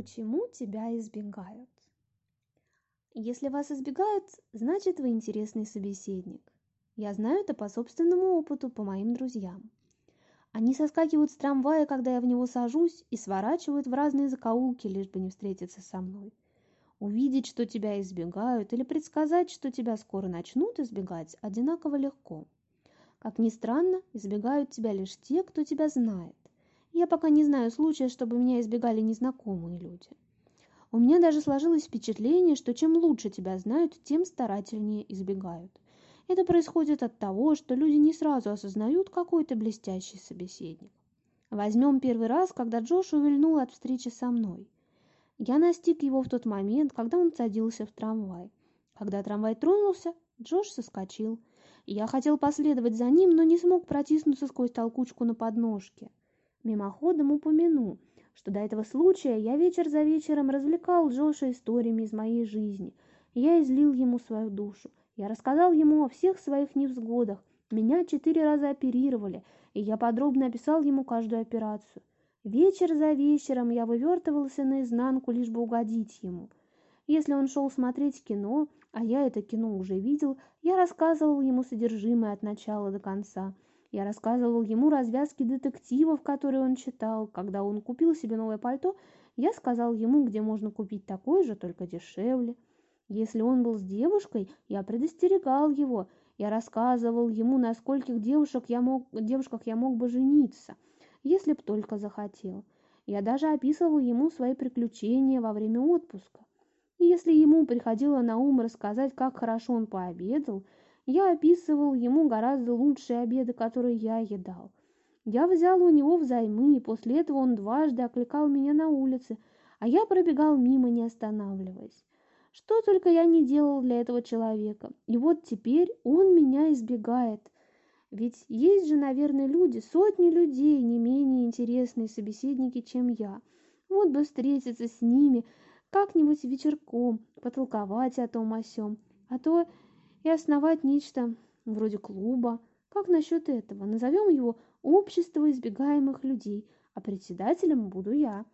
почему тебя избегают. Если вас избегают, значит вы интересный собеседник. Я знаю это по собственному опыту, по моим друзьям. Они соскакивают с трамвая, когда я в него сажусь, и сворачивают в разные закоулки, лишь бы не встретиться со мной. Увидеть, что тебя избегают, или предсказать, что тебя скоро начнут избегать, одинаково легко. Как ни странно, избегают тебя лишь те, кто тебя знает. Я пока не знаю случая, чтобы меня избегали незнакомые люди. У меня даже сложилось впечатление, что чем лучше тебя знают, тем старательнее избегают. Это происходит от того, что люди не сразу осознают, какой ты блестящий собеседник. Возьмем первый раз, когда Джош увильнул от встречи со мной. Я настиг его в тот момент, когда он садился в трамвай. Когда трамвай тронулся, Джош соскочил. Я хотел последовать за ним, но не смог протиснуться сквозь толкучку на подножке. Мимоходом упомяну, что до этого случая я вечер за вечером развлекал Джоша историями из моей жизни. Я излил ему свою душу. Я рассказал ему о всех своих невзгодах. Меня четыре раза оперировали, и я подробно описал ему каждую операцию. Вечер за вечером я вывертывался наизнанку, лишь бы угодить ему. Если он шел смотреть кино, а я это кино уже видел, я рассказывал ему содержимое от начала до конца – я рассказывал ему развязки детективов, которые он читал. Когда он купил себе новое пальто, я сказал ему, где можно купить такое же, только дешевле. Если он был с девушкой, я предостерегал его. Я рассказывал ему, на скольких девушек я мог, девушках я мог бы жениться, если б только захотел. Я даже описывал ему свои приключения во время отпуска. И если ему приходило на ум рассказать, как хорошо он пообедал – я описывал ему гораздо лучшие обеды, которые я едал. Я взял у него взаймы, и после этого он дважды окликал меня на улице, а я пробегал мимо, не останавливаясь. Что только я не делал для этого человека. И вот теперь он меня избегает. Ведь есть же, наверное, люди, сотни людей, не менее интересные собеседники, чем я. Вот бы встретиться с ними как-нибудь вечерком, потолковать о том о сём. А то и основать нечто вроде клуба. Как насчет этого? Назовем его «Общество избегаемых людей», а председателем буду я.